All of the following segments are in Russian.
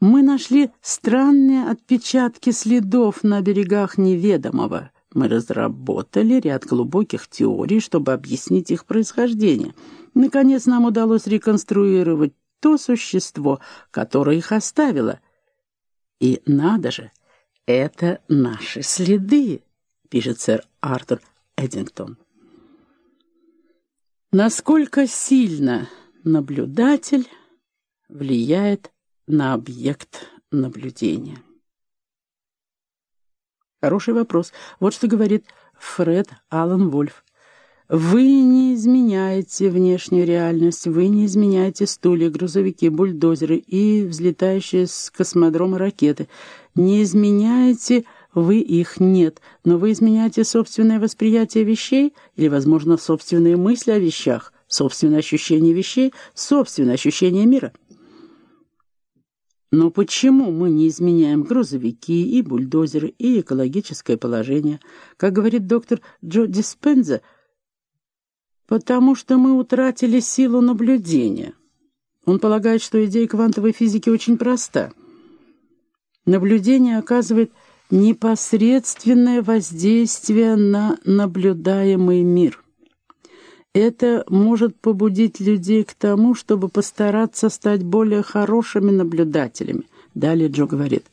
Мы нашли странные отпечатки следов на берегах неведомого. Мы разработали ряд глубоких теорий, чтобы объяснить их происхождение. Наконец нам удалось реконструировать то существо, которое их оставило. И надо же, это наши следы, пишет сэр Артур Эдингтон. Насколько сильно наблюдатель влияет на объект наблюдения? Хороший вопрос. Вот что говорит Фред Аллен Вольф. Вы не изменяете внешнюю реальность, вы не изменяете стулья, грузовики, бульдозеры и взлетающие с космодрома ракеты. Не изменяете вы их нет, но вы изменяете собственное восприятие вещей или, возможно, собственные мысли о вещах, собственное ощущение вещей, собственное ощущение мира. Но почему мы не изменяем грузовики и бульдозеры и экологическое положение? Как говорит доктор Джо Диспенза, потому что мы утратили силу наблюдения. Он полагает, что идея квантовой физики очень проста. Наблюдение оказывает непосредственное воздействие на наблюдаемый мир – это может побудить людей к тому, чтобы постараться стать более хорошими наблюдателями. Далее Джо говорит.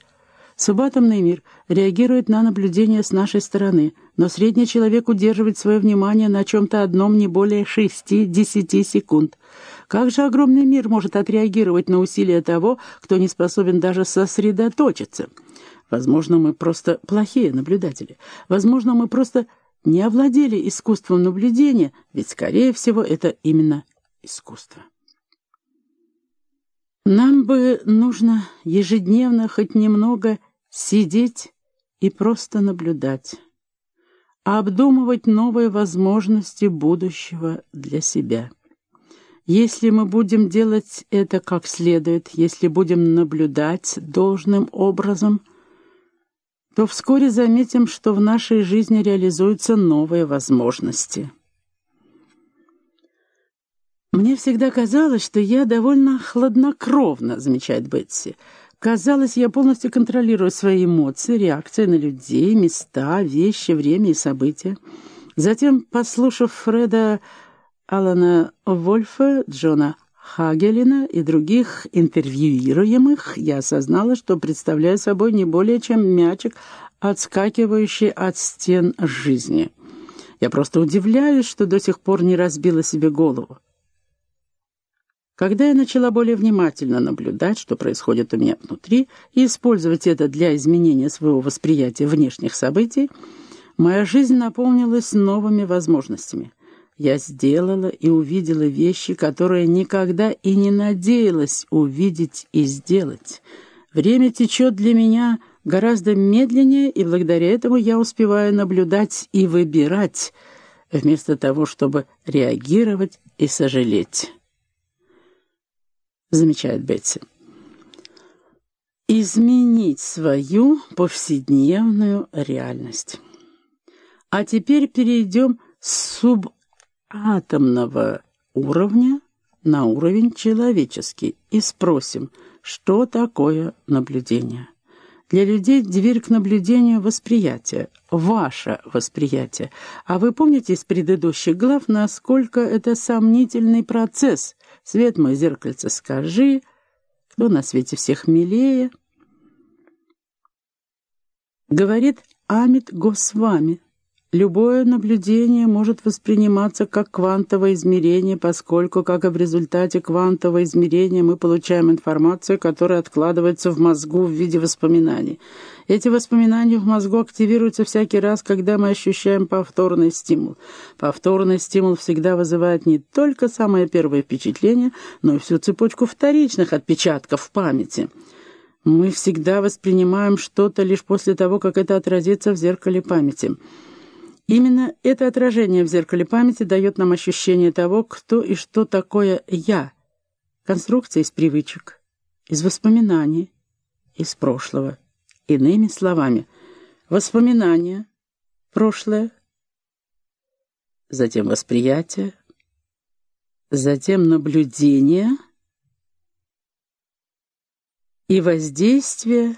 Субатомный мир реагирует на наблюдение с нашей стороны, но средний человек удерживает свое внимание на чем-то одном не более 6-10 секунд. Как же огромный мир может отреагировать на усилия того, кто не способен даже сосредоточиться? Возможно, мы просто плохие наблюдатели. Возможно, мы просто не овладели искусством наблюдения, ведь, скорее всего, это именно искусство. Нам бы нужно ежедневно хоть немного сидеть и просто наблюдать, обдумывать новые возможности будущего для себя. Если мы будем делать это как следует, если будем наблюдать должным образом – то вскоре заметим, что в нашей жизни реализуются новые возможности. «Мне всегда казалось, что я довольно хладнокровно», — замечает Бетси. «Казалось, я полностью контролирую свои эмоции, реакции на людей, места, вещи, время и события». Затем, послушав Фреда Алана Вольфа, Джона Хагелина и других интервьюируемых, я осознала, что представляю собой не более чем мячик, отскакивающий от стен жизни. Я просто удивляюсь, что до сих пор не разбила себе голову. Когда я начала более внимательно наблюдать, что происходит у меня внутри, и использовать это для изменения своего восприятия внешних событий, моя жизнь наполнилась новыми возможностями — я сделала и увидела вещи, которые никогда и не надеялась увидеть и сделать. Время течет для меня гораздо медленнее, и благодаря этому я успеваю наблюдать и выбирать, вместо того, чтобы реагировать и сожалеть. Замечает Бетси. Изменить свою повседневную реальность. А теперь перейдем с суб атомного уровня на уровень человеческий и спросим, что такое наблюдение. Для людей дверь к наблюдению — восприятие, ваше восприятие. А вы помните из предыдущих глав, насколько это сомнительный процесс? Свет мой зеркальце, скажи, кто на свете всех милее? Говорит Амит Госвами, Любое наблюдение может восприниматься как квантовое измерение, поскольку, как и в результате квантового измерения, мы получаем информацию, которая откладывается в мозгу в виде воспоминаний. Эти воспоминания в мозгу активируются всякий раз, когда мы ощущаем повторный стимул. Повторный стимул всегда вызывает не только самое первое впечатление, но и всю цепочку вторичных отпечатков в памяти. Мы всегда воспринимаем что-то лишь после того, как это отразится в зеркале памяти. Именно это отражение в зеркале памяти дает нам ощущение того, кто и что такое «я». Конструкция из привычек, из воспоминаний, из прошлого. Иными словами, воспоминания, прошлое, затем восприятие, затем наблюдение, и воздействие